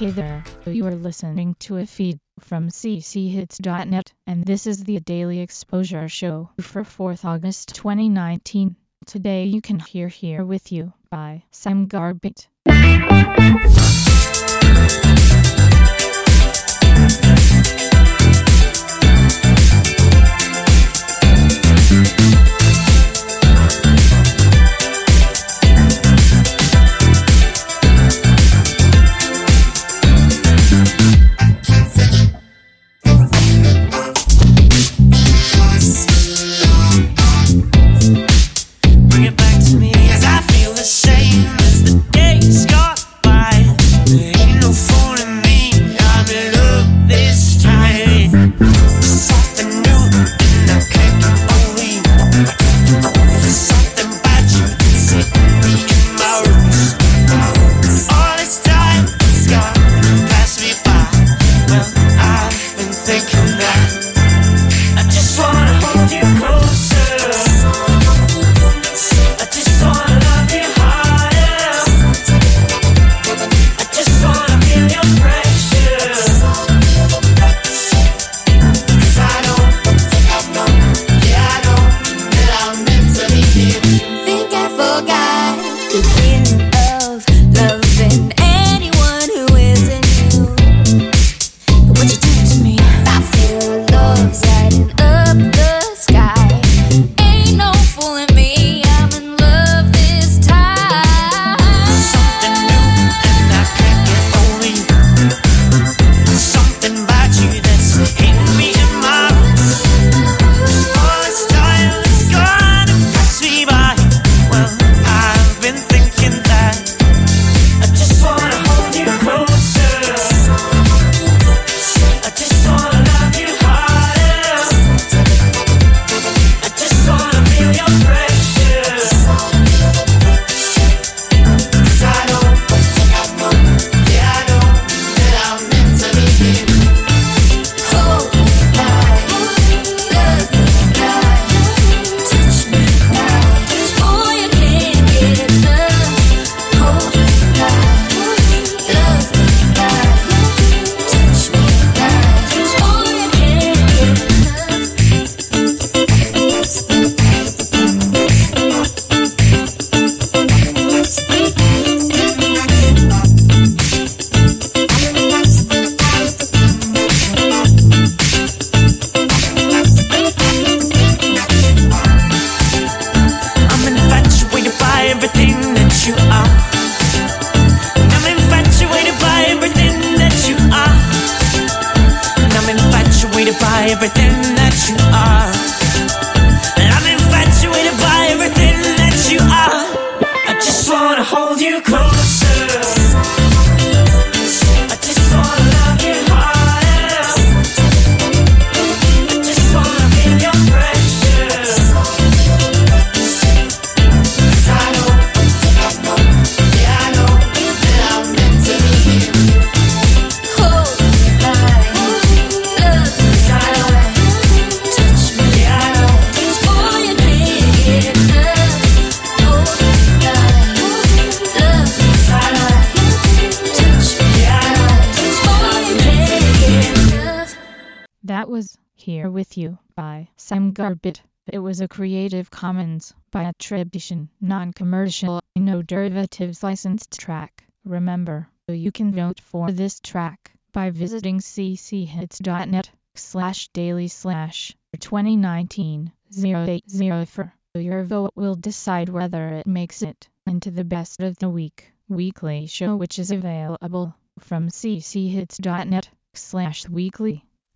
Hey there, you are listening to a feed from cchits.net, and this is the Daily Exposure Show for 4th August 2019. Today you can hear Here With You by Sam Garbett. you are. that was Here With You by Sam Garbett. It was a Creative Commons by attribution, non-commercial, no derivatives licensed track. Remember, you can vote for this track by visiting cchits.net slash daily slash 2019 0804. Your vote will decide whether it makes it into the best of the week weekly show which is available from cchits.net slash weekly.